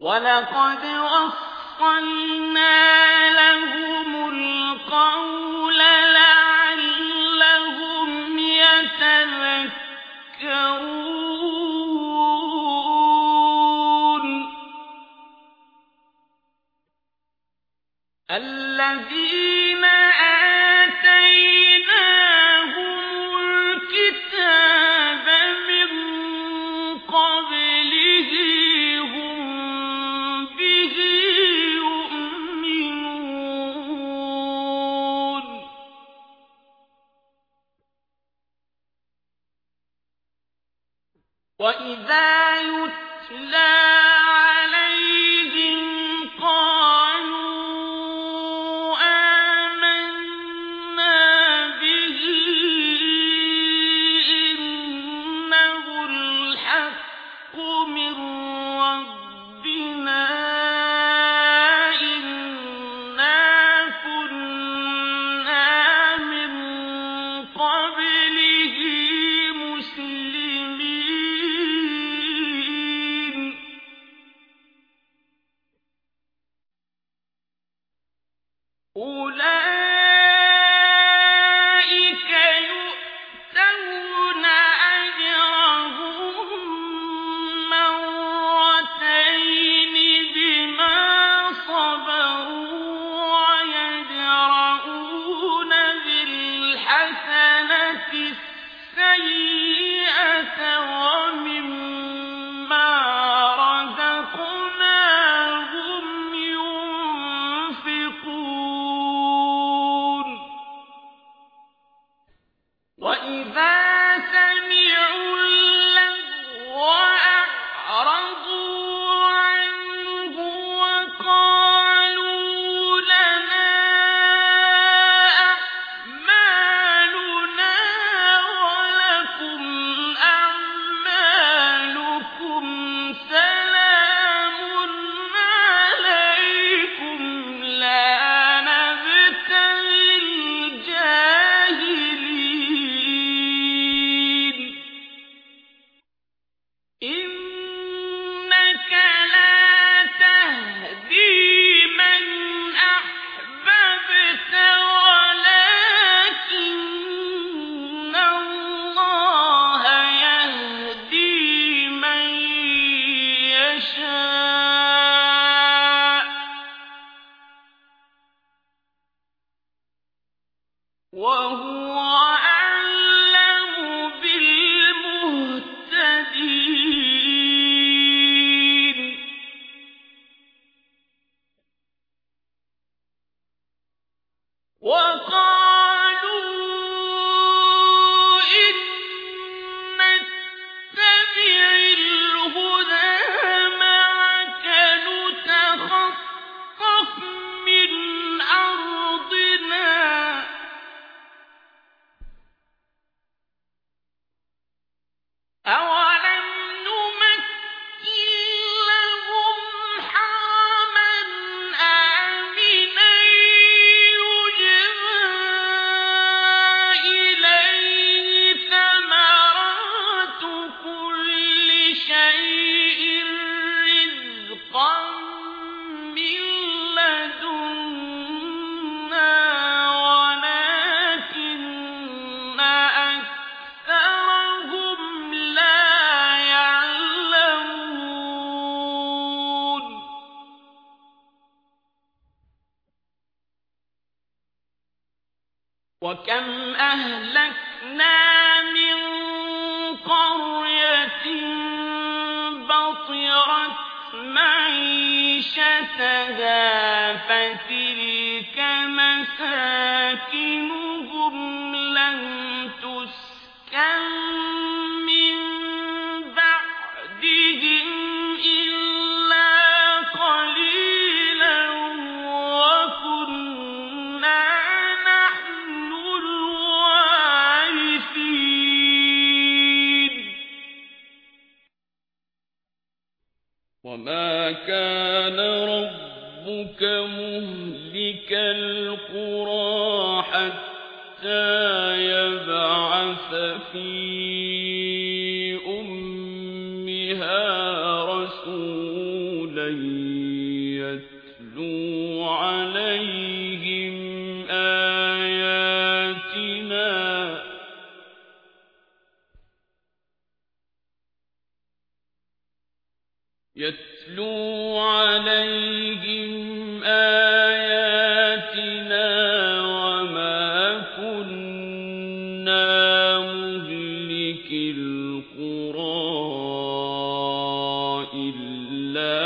ولقد وصلنا لهم القول لهم وَإِذَا يُتْلَى وقال وكم أهلكنا من قرية بطرت معيشتها فتلك مساكنها وما كان ربك مهلك القرى حتى يبعث في أمها رسولا يتلو عليهم آياتنا وما كنا مهلك القرى إلا